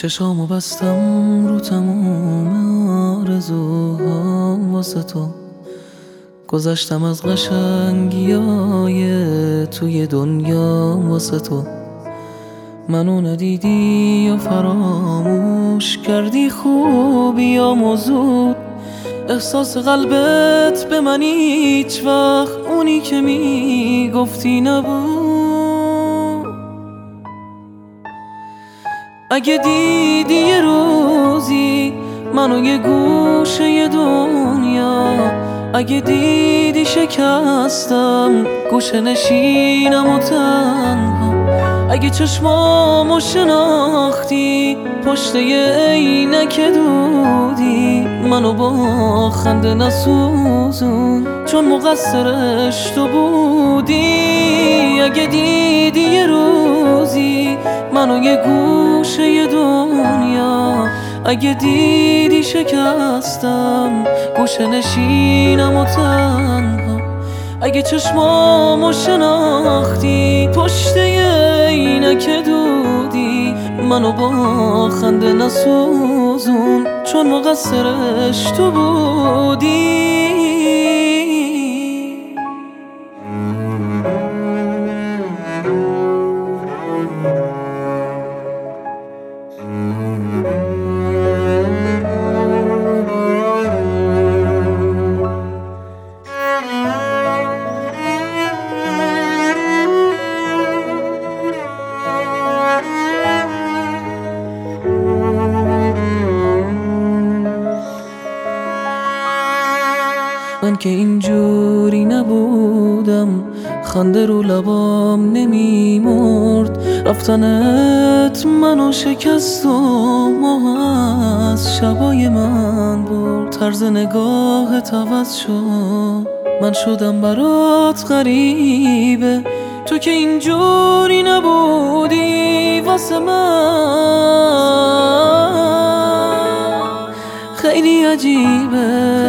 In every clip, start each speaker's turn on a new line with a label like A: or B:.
A: چشامو بستم رو تموم آرزوها واسه تو. گذشتم از قشنگی های توی دنیا واسه تو. منو ندیدی و فراموش کردی خوبی یا موضوع احساس قلبت به من هیچ وقت اونی که می‌گفتی نبود. اگه دیدی یه روزی منو یه گوشه دنیا. اگه دیدی شکستم گوشه نشینم و تنها. اگه چشمامو شناختی پشت یه عینک دودی منو با خنده نسوزون. چون مقصرش تو بودی اگه دیدی یه روزی منو یه گوشه دنیا. اگه دیدی شکستم گوشه نشینم و تنها. اگه چشمامو شناختی پشت که دودی منو با خنده نسوزون. چون مقصرش تو بودی من که اینجوری نبودم خنده رو لبام نمیمرد. رفتنت منو شکست و ماه از شبای من برد. طرز نگاه عوض شد من شدم برات غریبه تو که اینجوری نبودی واسه من خیلی عجیبه.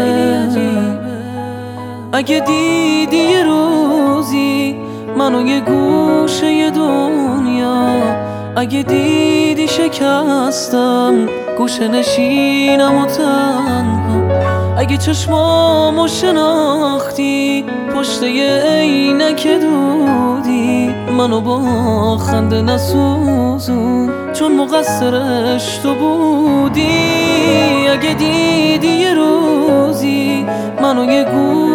A: اگه دیدی یه روزی منو یه گوشه دنیا اگه دیدی شکستم گوشه نشینم و تنها. اگه چشمامو شناختی پشت یه عینک دودی منو با خنده نسوزون چون مقصرش تو بودی. اگه دیدی یه روزی منو یه گوشه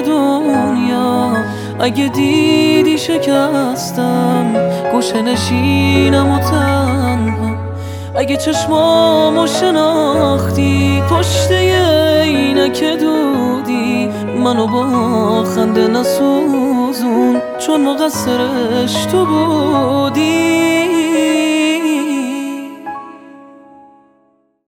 A: دنیا. اگه دیدی شکستم گوشه نشینم و تنها. اگه چشمامو شناختی پشت که دودی. منو با خنده نسوزون چون مقصرش تو بودی.